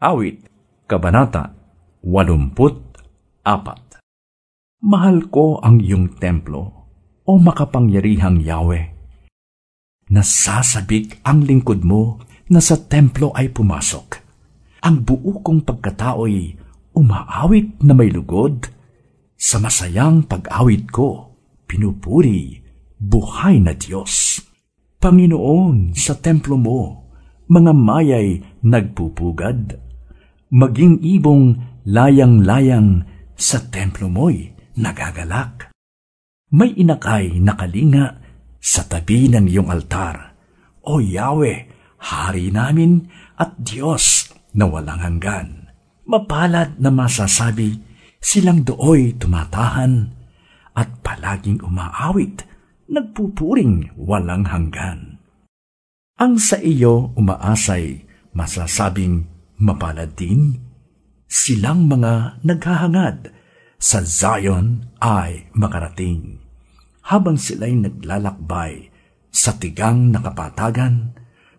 Awit, Kabanata 84 Mahal ko ang iyong templo, o makapangyarihang Yahweh. Nasasabik ang lingkod mo na sa templo ay pumasok. Ang buo kong pagkatao'y umaawit na may lugod. Sa masayang pag-awit ko, pinupuri, buhay na Diyos. Panginoon, sa templo mo, mga mayay nagpupugad maging ibong layang-layang sa templo mo'y nagagalak. May inakay na kalinga sa tabi ng iyong altar. O Yahweh, Hari namin at Diyos na walang hanggan. Mapalad na masasabi, silang dooy tumatahan at palaging umaawit, nagpupuring walang hanggan. Ang sa iyo umaasay, masasabing Mapalad din silang mga naghahangad sa Zion ay makarating. Habang sila'y naglalakbay sa tigang nakapatagan,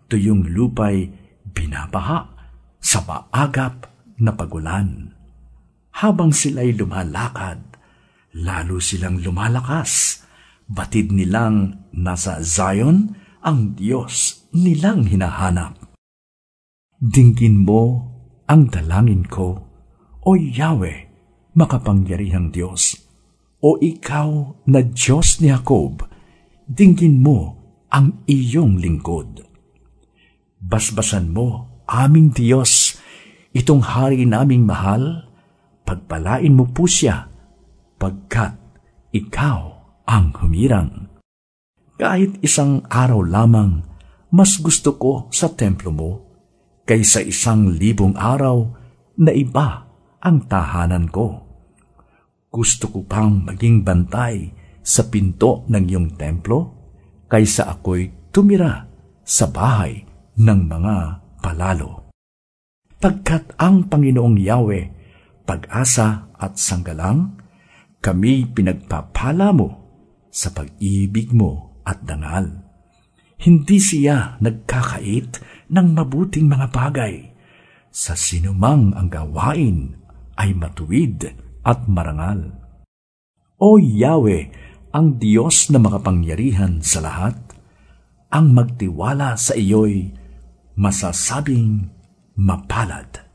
tuyong lupay binabaha sa maagap na pagulan. Habang sila'y lumalakad, lalo silang lumalakas. Batid nilang nasa Zion ang Diyos nilang hinahanap Dinggin mo ang dalangin ko, O Yahweh, makapangyarihang Diyos. O ikaw na Diyos ni Jacob, dinggin mo ang iyong lingkod. Basbasan mo, aming Diyos, itong hari naming mahal, pagpalain mo po siya, pagkat ikaw ang humirang. Kahit isang araw lamang, mas gusto ko sa templo mo kaysa isang libong araw na iba ang tahanan ko. Gusto ko pang maging bantay sa pinto ng iyong templo kaysa ako'y tumira sa bahay ng mga palalo. Pagkat ang Panginoong Yahweh, pag-asa at sanggalang, kami pinagpapala mo sa pag-ibig mo at dangal. Hindi siya nagkakait ng mabuting mga bagay. Sa sinumang ang gawain ay matuwid at marangal. O Yahweh, ang Diyos na makapangyarihan sa lahat, ang magtiwala sa iyo'y masasabing mapalad.